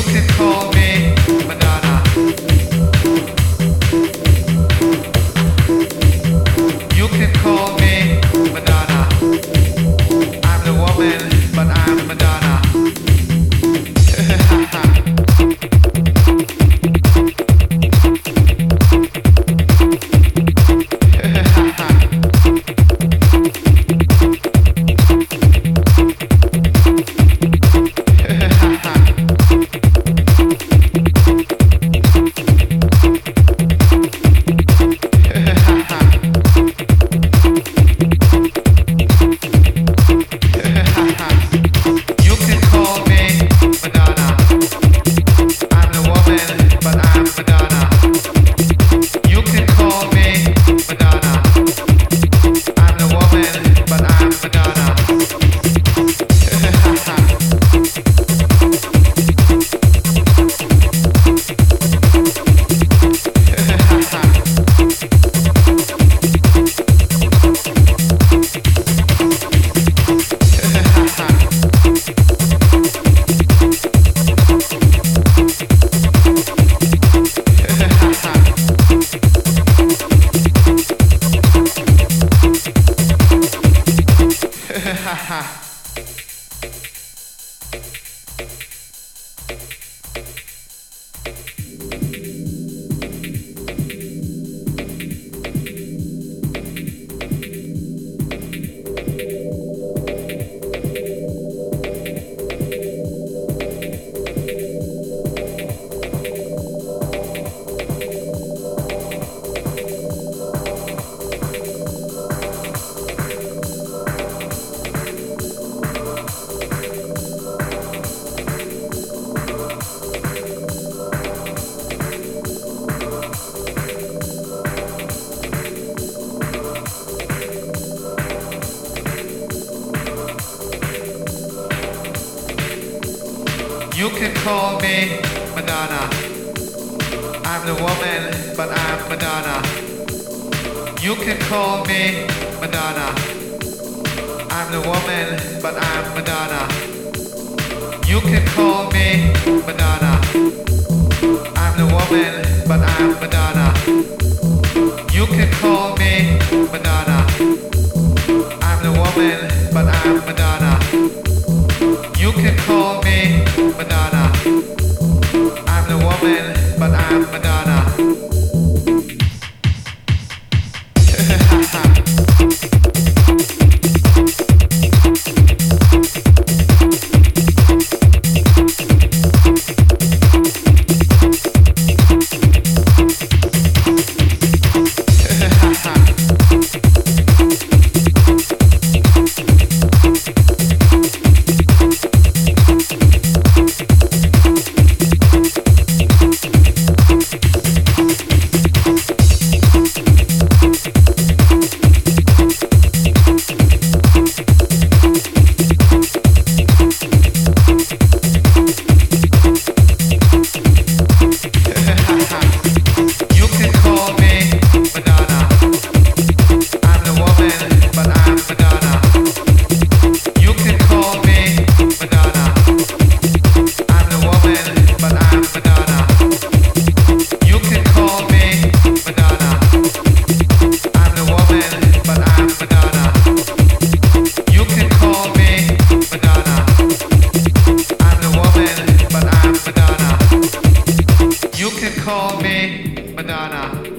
You can call me. Hahaha. You can call me Madonna. I'm the woman, but I'm Madonna. You can call me Madonna. I'm the woman, but I'm Madonna. You can call me Madonna. I'm the woman, but I'm Madonna. You can call but now Banana